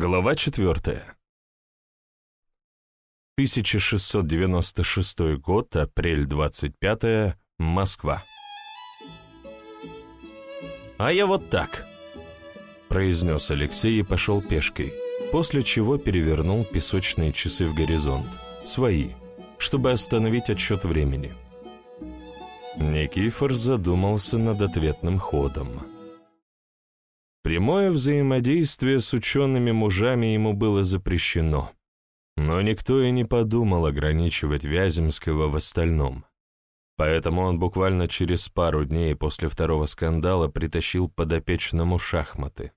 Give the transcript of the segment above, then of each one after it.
Глава 4. 1696 год, апрель 25 Москва. «А я вот так», — произнес Алексей и пошел пешкой, после чего перевернул песочные часы в горизонт, свои, чтобы остановить отсчет времени. Никифор задумался над ответным ходом. Прямое взаимодействие с учеными мужами ему было запрещено, но никто и не подумал ограничивать Вяземского в остальном. Поэтому он буквально через пару дней после второго скандала притащил подопечному шахматы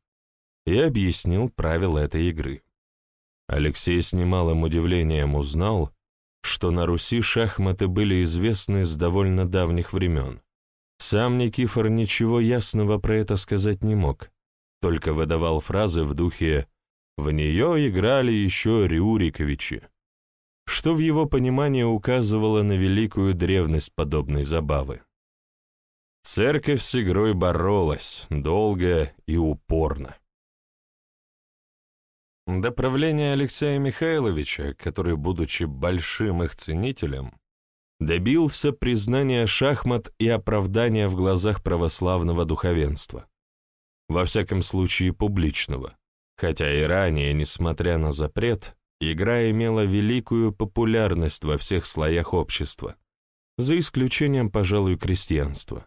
и объяснил правила этой игры. Алексей с немалым удивлением узнал, что на Руси шахматы были известны с довольно давних времен. Сам Никифор ничего ясного про это сказать не мог, только выдавал фразы в духе «в нее играли еще Рюриковичи», что в его понимании указывало на великую древность подобной забавы. Церковь с игрой боролась, долго и упорно. До правления Алексея Михайловича, который, будучи большим их ценителем, добился признания шахмат и оправдания в глазах православного духовенства во всяком случае публичного, хотя и ранее, несмотря на запрет, игра имела великую популярность во всех слоях общества, за исключением, пожалуй, крестьянства.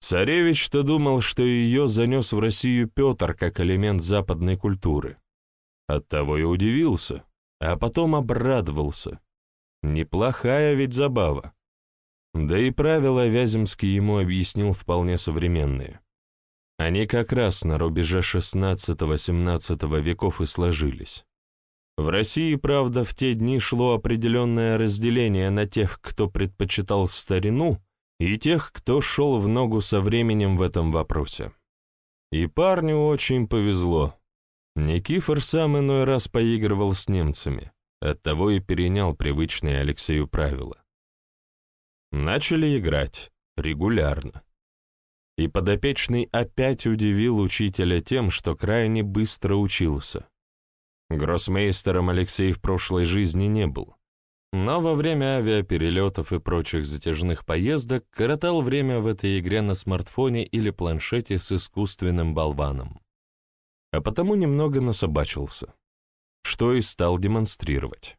Царевич-то думал, что ее занес в Россию Петр как элемент западной культуры. Оттого и удивился, а потом обрадовался. Неплохая ведь забава. Да и правила Вяземский ему объяснил вполне современные. Они как раз на рубеже XVI-XVII веков и сложились. В России, правда, в те дни шло определенное разделение на тех, кто предпочитал старину, и тех, кто шел в ногу со временем в этом вопросе. И парню очень повезло. Никифор сам иной раз поигрывал с немцами, оттого и перенял привычные Алексею правила. Начали играть регулярно и подопечный опять удивил учителя тем, что крайне быстро учился. Гроссмейстером Алексей в прошлой жизни не был, но во время авиаперелетов и прочих затяжных поездок коротал время в этой игре на смартфоне или планшете с искусственным болваном. А потому немного насобачился, что и стал демонстрировать.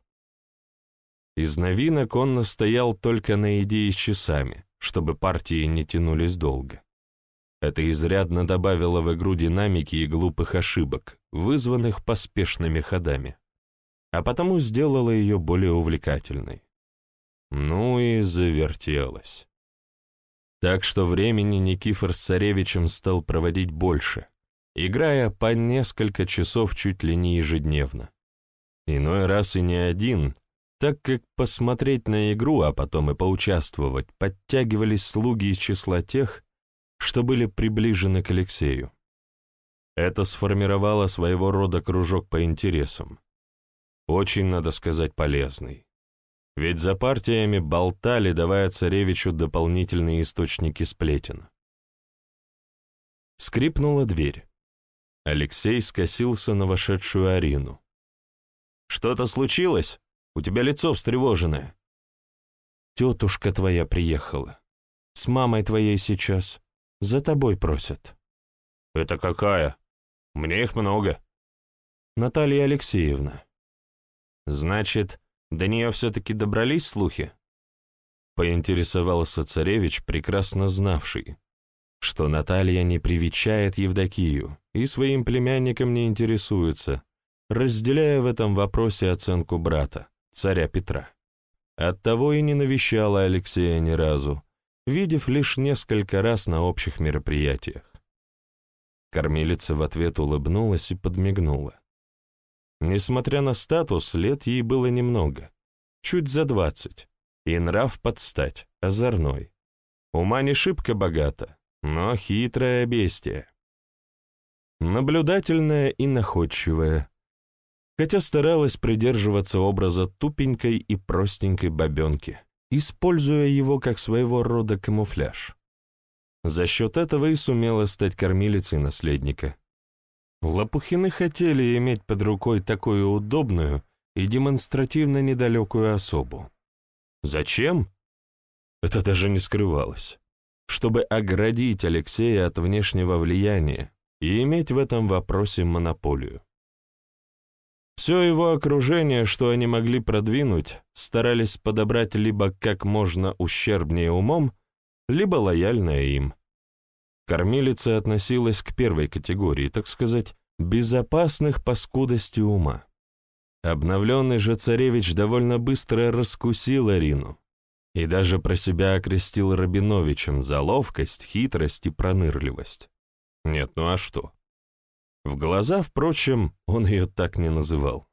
Из новинок он настоял только на идее с часами, чтобы партии не тянулись долго. Это изрядно добавило в игру динамики и глупых ошибок, вызванных поспешными ходами, а потому сделало ее более увлекательной. Ну и завертелось. Так что времени Никифор с царевичем стал проводить больше, играя по несколько часов чуть ли не ежедневно. Иной раз и не один, так как посмотреть на игру, а потом и поучаствовать, подтягивались слуги из числа тех, что были приближены к Алексею. Это сформировало своего рода кружок по интересам. Очень, надо сказать, полезный. Ведь за партиями болтали, давая царевичу дополнительные источники сплетен. Скрипнула дверь. Алексей скосился на вошедшую Арину. «Что-то случилось? У тебя лицо встревоженное». «Тетушка твоя приехала. С мамой твоей сейчас. За тобой просят». «Это какая? Мне их много». «Наталья Алексеевна». «Значит, до нее все-таки добрались слухи?» Поинтересовался царевич, прекрасно знавший, что Наталья не привечает Евдокию и своим племянником не интересуется, разделяя в этом вопросе оценку брата, царя Петра. Оттого и не навещала Алексея ни разу, видев лишь несколько раз на общих мероприятиях. Кормилица в ответ улыбнулась и подмигнула. Несмотря на статус, лет ей было немного, чуть за двадцать, и нрав подстать, озорной. Ума не шибко богата, но хитрая бестия. Наблюдательная и находчивая, хотя старалась придерживаться образа тупенькой и простенькой бабенки используя его как своего рода камуфляж. За счет этого и сумела стать кормилицей наследника. Лопухины хотели иметь под рукой такую удобную и демонстративно недалекую особу. Зачем? Это даже не скрывалось. Чтобы оградить Алексея от внешнего влияния и иметь в этом вопросе монополию. Все его окружение, что они могли продвинуть, старались подобрать либо как можно ущербнее умом, либо лояльное им. Кормилица относилась к первой категории, так сказать, безопасных по скудости ума. Обновленный же царевич довольно быстро раскусил Арину и даже про себя окрестил Рабиновичем за ловкость, хитрость и пронырливость. Нет, ну а что? В глаза, впрочем, он ее так не называл.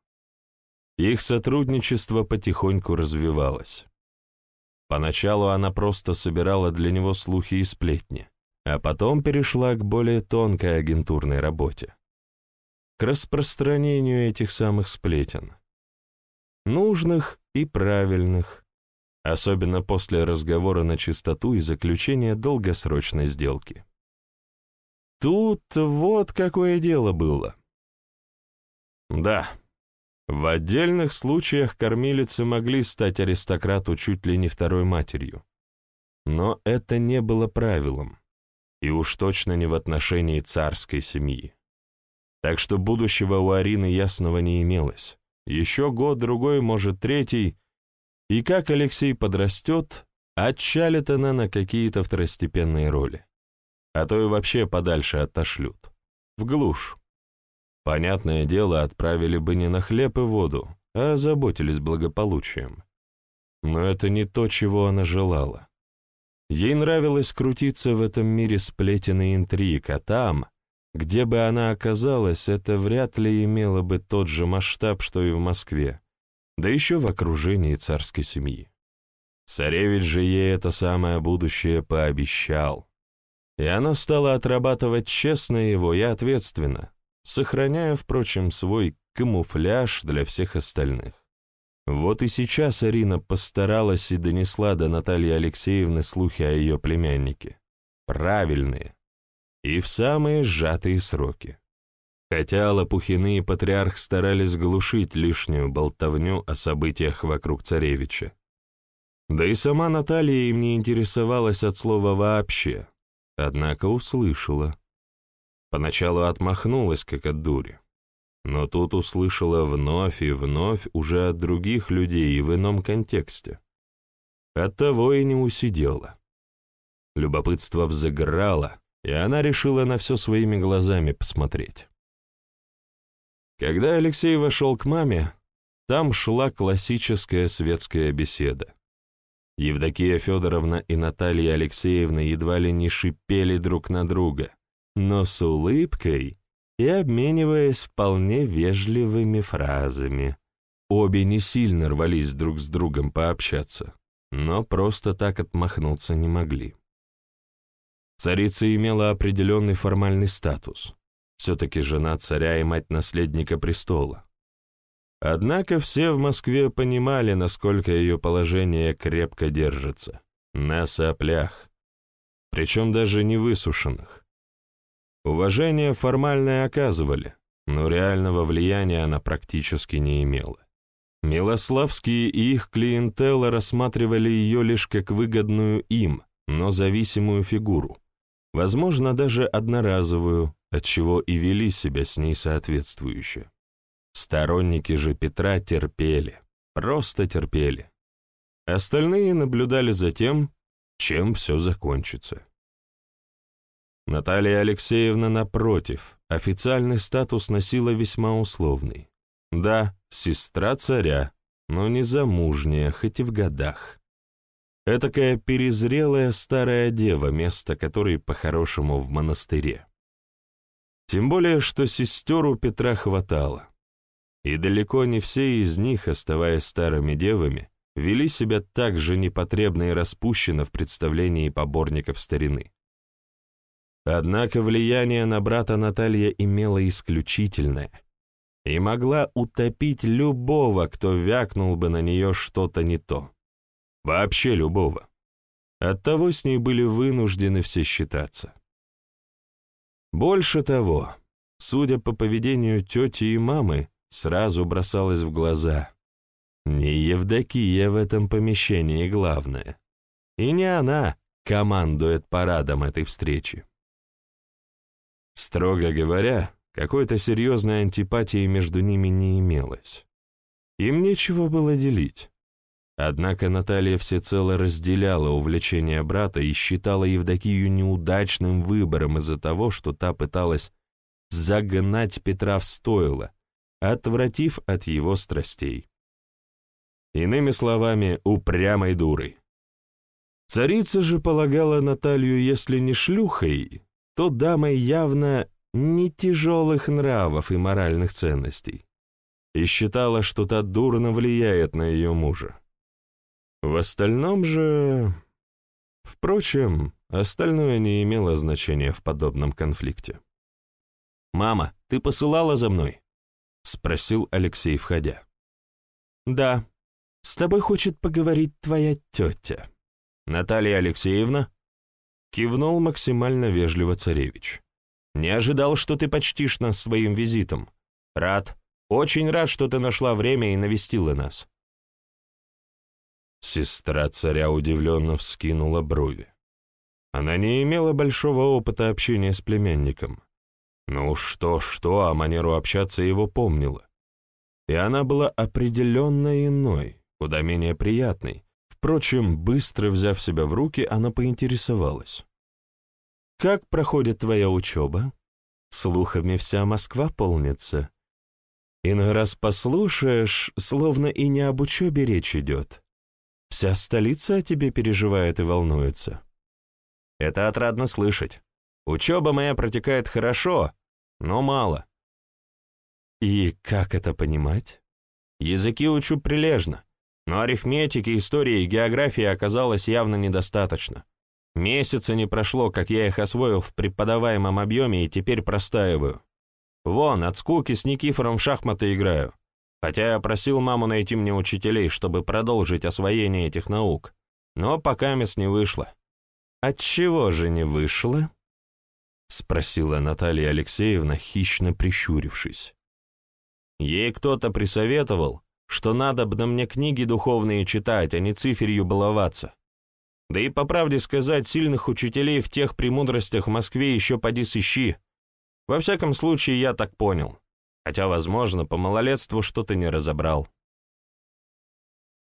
Их сотрудничество потихоньку развивалось. Поначалу она просто собирала для него слухи и сплетни, а потом перешла к более тонкой агентурной работе. К распространению этих самых сплетен. Нужных и правильных, особенно после разговора на чистоту и заключения долгосрочной сделки. Тут вот какое дело было. Да, в отдельных случаях кормилицы могли стать аристократу чуть ли не второй матерью. Но это не было правилом, и уж точно не в отношении царской семьи. Так что будущего у Арины ясного не имелось. Еще год-другой, может, третий, и как Алексей подрастет, отчалит она на какие-то второстепенные роли а то и вообще подальше отошлют. В глушь. Понятное дело, отправили бы не на хлеб и воду, а заботились благополучием. Но это не то, чего она желала. Ей нравилось крутиться в этом мире сплетен и интриг, а там, где бы она оказалась, это вряд ли имело бы тот же масштаб, что и в Москве, да еще в окружении царской семьи. Царевич же ей это самое будущее пообещал и она стала отрабатывать честно его и ответственно, сохраняя, впрочем, свой камуфляж для всех остальных. Вот и сейчас Арина постаралась и донесла до Натальи Алексеевны слухи о ее племяннике. Правильные. И в самые сжатые сроки. Хотя Лопухины и Патриарх старались глушить лишнюю болтовню о событиях вокруг царевича. Да и сама Наталья им не интересовалась от слова вообще, Однако услышала. Поначалу отмахнулась, как от дури. Но тут услышала вновь и вновь уже от других людей и в ином контексте. Оттого и не усидела. Любопытство взыграло, и она решила на все своими глазами посмотреть. Когда Алексей вошел к маме, там шла классическая светская беседа. Евдокия Федоровна и Наталья Алексеевна едва ли не шипели друг на друга, но с улыбкой и обмениваясь вполне вежливыми фразами. Обе не сильно рвались друг с другом пообщаться, но просто так отмахнуться не могли. Царица имела определенный формальный статус, все-таки жена царя и мать наследника престола. Однако все в Москве понимали, насколько ее положение крепко держится. На соплях. Причем даже не высушенных. Уважение формальное оказывали, но реального влияния она практически не имела. Милославские и их клиентела рассматривали ее лишь как выгодную им, но зависимую фигуру, возможно, даже одноразовую, отчего и вели себя с ней соответствующе. Сторонники же Петра терпели, просто терпели. Остальные наблюдали за тем, чем все закончится. Наталья Алексеевна, напротив, официальный статус носила весьма условный. Да, сестра царя, но не замужняя, хоть и в годах. Этакая перезрелая старая дева, место которой по-хорошему в монастыре. Тем более, что сестер у Петра хватало. И далеко не все из них, оставаясь старыми девами, вели себя так же непотребно и распущенно в представлении поборников старины. Однако влияние на брата Наталья имело исключительное и могла утопить любого, кто вякнул бы на нее что-то не то. Вообще любого. Оттого с ней были вынуждены все считаться. Больше того, судя по поведению тети и мамы, сразу бросалось в глаза. Не Евдокия в этом помещении главное. И не она командует парадом этой встречи. Строго говоря, какой-то серьезной антипатии между ними не имелось. Им нечего было делить. Однако Наталья всецело разделяла увлечение брата и считала Евдокию неудачным выбором из-за того, что та пыталась загнать Петра в стойло, отвратив от его страстей. Иными словами, упрямой дурой. Царица же полагала Наталью, если не шлюхой, то дамой явно не тяжелых нравов и моральных ценностей, и считала, что та дурно влияет на ее мужа. В остальном же... Впрочем, остальное не имело значения в подобном конфликте. «Мама, ты посылала за мной?» — спросил Алексей, входя. «Да, с тобой хочет поговорить твоя тетя». «Наталья Алексеевна?» — кивнул максимально вежливо царевич. «Не ожидал, что ты почтишь нас своим визитом. Рад, очень рад, что ты нашла время и навестила нас». Сестра царя удивленно вскинула брови. Она не имела большого опыта общения с племянником. Ну что-что, а манеру общаться его помнила. И она была определенно иной, куда менее приятной. Впрочем, быстро взяв себя в руки, она поинтересовалась. «Как проходит твоя учеба? Слухами вся Москва полнится. Иной раз послушаешь, словно и не об учебе речь идет, Вся столица о тебе переживает и волнуется. Это отрадно слышать. Учеба моя протекает хорошо, но мало. И как это понимать? Языки учу прилежно, но арифметики, истории и географии оказалось явно недостаточно. Месяца не прошло, как я их освоил в преподаваемом объеме и теперь простаиваю. Вон, от скуки с Никифором в шахматы играю. Хотя я просил маму найти мне учителей, чтобы продолжить освоение этих наук, но пока мест не вышло. «Отчего же не вышло?» — спросила Наталья Алексеевна, хищно прищурившись. Ей кто-то присоветовал, что надо бы на мне книги духовные читать, а не циферью баловаться. Да и, по правде сказать, сильных учителей в тех премудростях в Москве еще поди сыщи. Во всяком случае, я так понял хотя, возможно, по малолетству что-то не разобрал.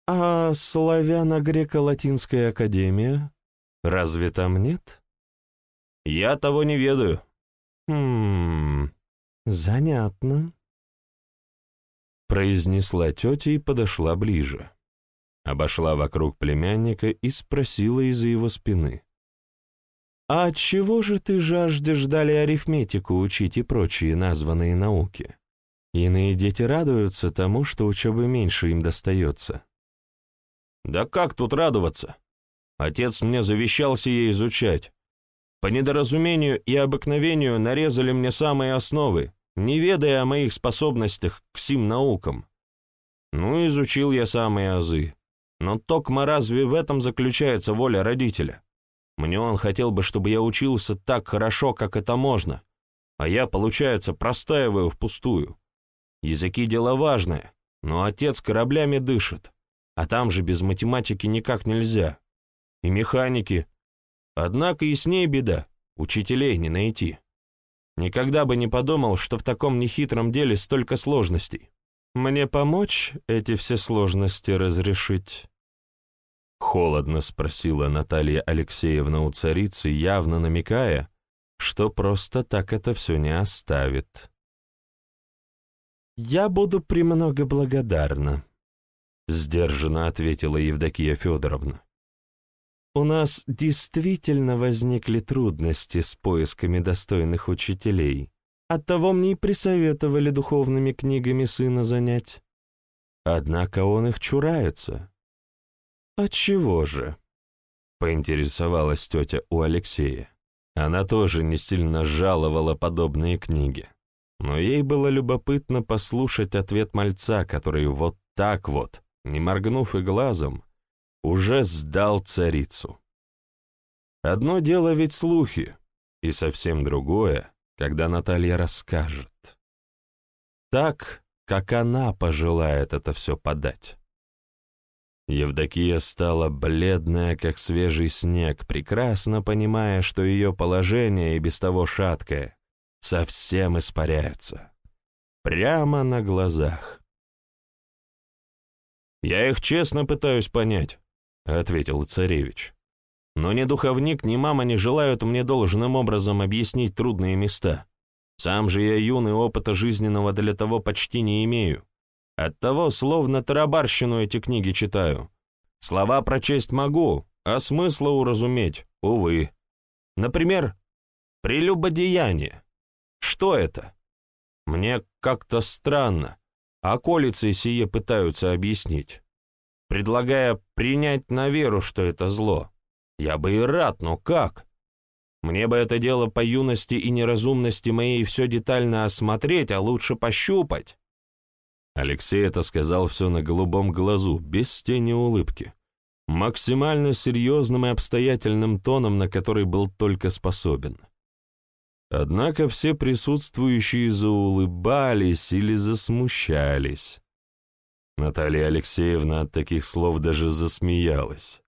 «А славяно-греко-латинская академия? Разве там нет?» «Я того не ведаю». «Хм... Занятно», — произнесла тетя и подошла ближе. Обошла вокруг племянника и спросила из-за его спины. «А чего же ты жаждешь дали арифметику учить и прочие названные науки?» Иные дети радуются тому, что учебы меньше им достается. Да как тут радоваться? Отец мне завещал сие изучать. По недоразумению и обыкновению нарезали мне самые основы, не ведая о моих способностях к сим наукам. Ну, изучил я самые азы. Но токма разве в этом заключается воля родителя? Мне он хотел бы, чтобы я учился так хорошо, как это можно, а я, получается, простаиваю впустую. Языки — дело важное, но отец кораблями дышит, а там же без математики никак нельзя. И механики. Однако и с ней беда, учителей не найти. Никогда бы не подумал, что в таком нехитром деле столько сложностей. Мне помочь эти все сложности разрешить?» Холодно спросила Наталья Алексеевна у царицы, явно намекая, что просто так это все не оставит. «Я буду премного благодарна», — сдержанно ответила Евдокия Федоровна. «У нас действительно возникли трудности с поисками достойных учителей. Оттого мне и присоветовали духовными книгами сына занять. Однако он их чурается». «Отчего же?» — поинтересовалась тетя у Алексея. Она тоже не сильно жаловала подобные книги но ей было любопытно послушать ответ мальца, который вот так вот, не моргнув и глазом, уже сдал царицу. Одно дело ведь слухи, и совсем другое когда Наталья расскажет. Так, как она пожелает это все подать. Евдокия стала бледная, как свежий снег, прекрасно понимая, что ее положение и без того шаткое совсем испаряется. Прямо на глазах. «Я их честно пытаюсь понять», — ответил царевич. «Но ни духовник, ни мама не желают мне должным образом объяснить трудные места. Сам же я юный, опыта жизненного для того почти не имею. Оттого словно тарабарщину эти книги читаю. Слова прочесть могу, а смысла уразуметь, увы. Например, прелюбодеяние. Что это? Мне как-то странно. Околицы сие пытаются объяснить, предлагая принять на веру, что это зло. Я бы и рад, но как? Мне бы это дело по юности и неразумности моей все детально осмотреть, а лучше пощупать. Алексей это сказал все на голубом глазу, без тени улыбки, максимально серьезным и обстоятельным тоном, на который был только способен. Однако все присутствующие заулыбались или засмущались. Наталья Алексеевна от таких слов даже засмеялась.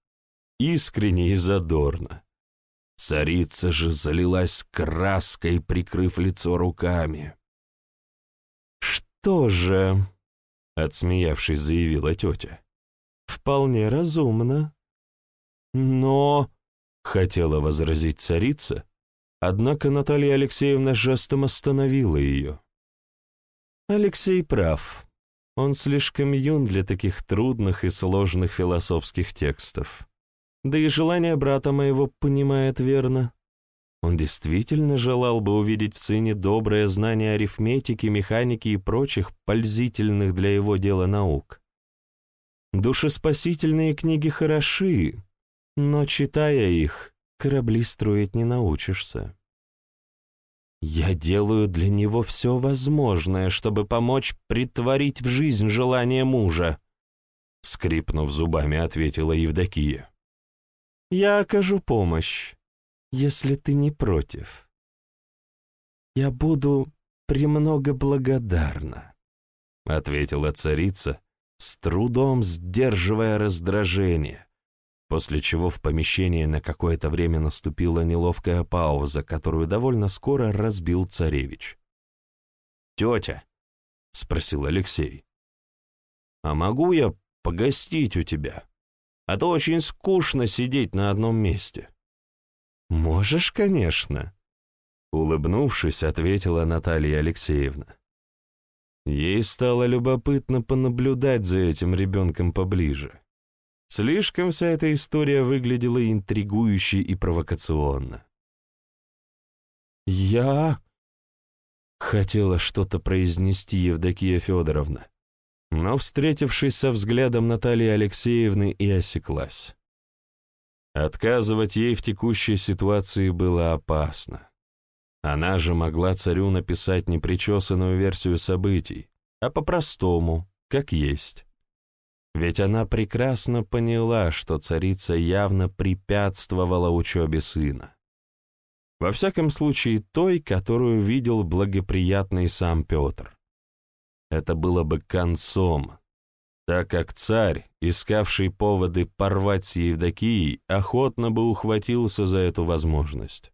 Искренне и задорно. Царица же залилась краской, прикрыв лицо руками. «Что же?» — отсмеявшись, заявила тетя. «Вполне разумно. Но...» — хотела возразить царица, Однако Наталья Алексеевна жестом остановила ее. Алексей прав. Он слишком юн для таких трудных и сложных философских текстов. Да и желание брата моего понимает верно. Он действительно желал бы увидеть в сыне доброе знание арифметики, механики и прочих пользительных для его дела наук. Душеспасительные книги хороши, но, читая их, корабли строить не научишься. Я делаю для него все возможное, чтобы помочь притворить в жизнь желание мужа, скрипнув зубами, ответила Евдокия. Я окажу помощь, если ты не против. Я буду премного благодарна, ответила царица, с трудом сдерживая раздражение, после чего в помещении на какое-то время наступила неловкая пауза, которую довольно скоро разбил царевич. «Тетя», — спросил Алексей, — «а могу я погостить у тебя? А то очень скучно сидеть на одном месте». «Можешь, конечно», — улыбнувшись, ответила Наталья Алексеевна. Ей стало любопытно понаблюдать за этим ребенком поближе. Слишком вся эта история выглядела интригующе и провокационно. «Я...» — хотела что-то произнести Евдокия Федоровна, но, встретившись со взглядом Натальи Алексеевны, и осеклась. Отказывать ей в текущей ситуации было опасно. Она же могла царю написать не причесанную версию событий, а по-простому, как есть. Ведь она прекрасно поняла, что царица явно препятствовала учебе сына. Во всяком случае, той, которую видел благоприятный сам Петр. Это было бы концом, так как царь, искавший поводы порвать с Евдокией, охотно бы ухватился за эту возможность.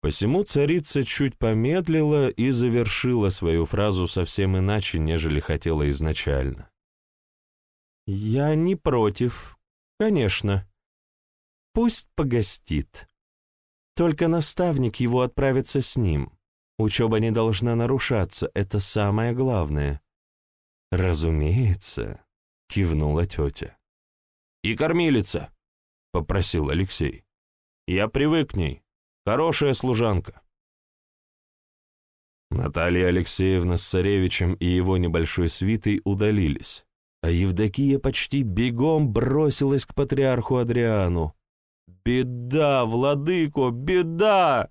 Посему царица чуть помедлила и завершила свою фразу совсем иначе, нежели хотела изначально. «Я не против, конечно. Пусть погостит. Только наставник его отправится с ним. Учеба не должна нарушаться, это самое главное». «Разумеется», — кивнула тетя. «И кормилица», — попросил Алексей. «Я привык к ней. Хорошая служанка». Наталья Алексеевна с царевичем и его небольшой свитой удалились а Евдокия почти бегом бросилась к патриарху Адриану. «Беда, владыко, беда!»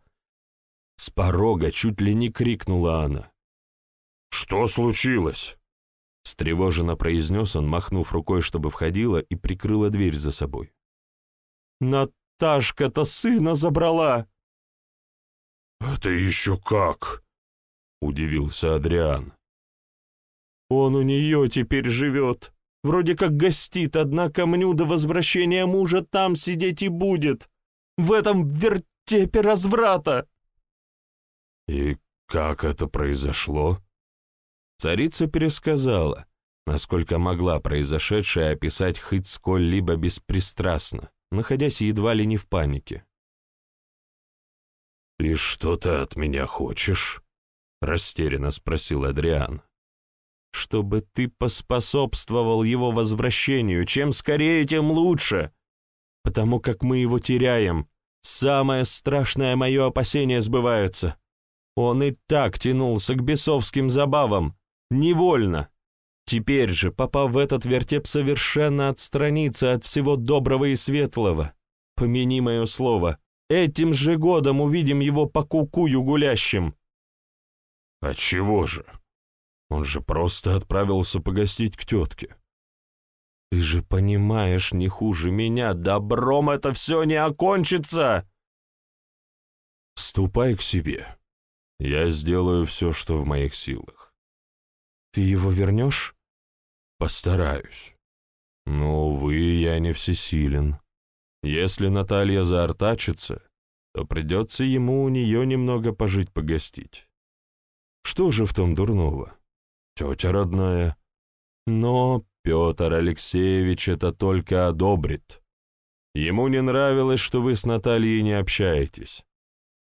С порога чуть ли не крикнула она. «Что случилось?» Встревоженно произнес он, махнув рукой, чтобы входила, и прикрыла дверь за собой. «Наташка-то сына забрала!» «Это еще как?» — удивился Адриан. «Он у нее теперь живет. Вроде как гостит, однако мню до возвращения мужа там сидеть и будет. В этом вертепе разврата!» «И как это произошло?» Царица пересказала, насколько могла произошедшее описать хоть сколь-либо беспристрастно, находясь едва ли не в панике. «И что ты от меня хочешь?» — растерянно спросил Адриан. «Чтобы ты поспособствовал его возвращению. Чем скорее, тем лучше. Потому как мы его теряем. Самое страшное мое опасение сбывается. Он и так тянулся к бесовским забавам. Невольно. Теперь же, попав в этот вертеп, совершенно отстраниться от всего доброго и светлого. Помяни мое слово, этим же годом увидим его по кукую гулящим. А чего же? Он же просто отправился погостить к тетке. Ты же понимаешь не хуже меня, добром это все не окончится. Ступай к себе. Я сделаю все, что в моих силах. Ты его вернешь? Постараюсь. Но, увы, я не всесилен. Если Наталья заортачится, то придется ему у нее немного пожить-погостить. Что же в том дурного? Тетя родная. Но Петр Алексеевич это только одобрит. Ему не нравилось, что вы с Натальей не общаетесь.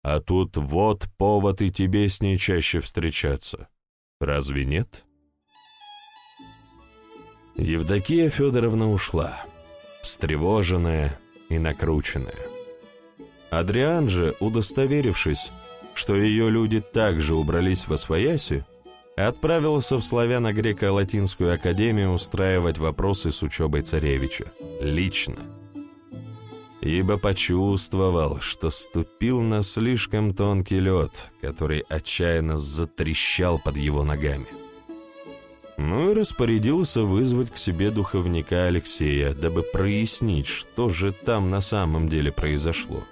А тут вот повод и тебе с ней чаще встречаться. Разве нет? Евдокия Федоровна ушла, встревоженная и накрученная. Адриан же, удостоверившись, что ее люди также убрались во свояси, отправился в славяно-греко-латинскую академию устраивать вопросы с учебой царевича, лично. Ибо почувствовал, что ступил на слишком тонкий лед, который отчаянно затрещал под его ногами. Ну и распорядился вызвать к себе духовника Алексея, дабы прояснить, что же там на самом деле произошло.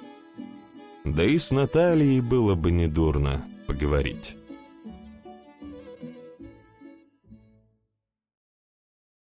Да и с Натальей было бы недурно поговорить.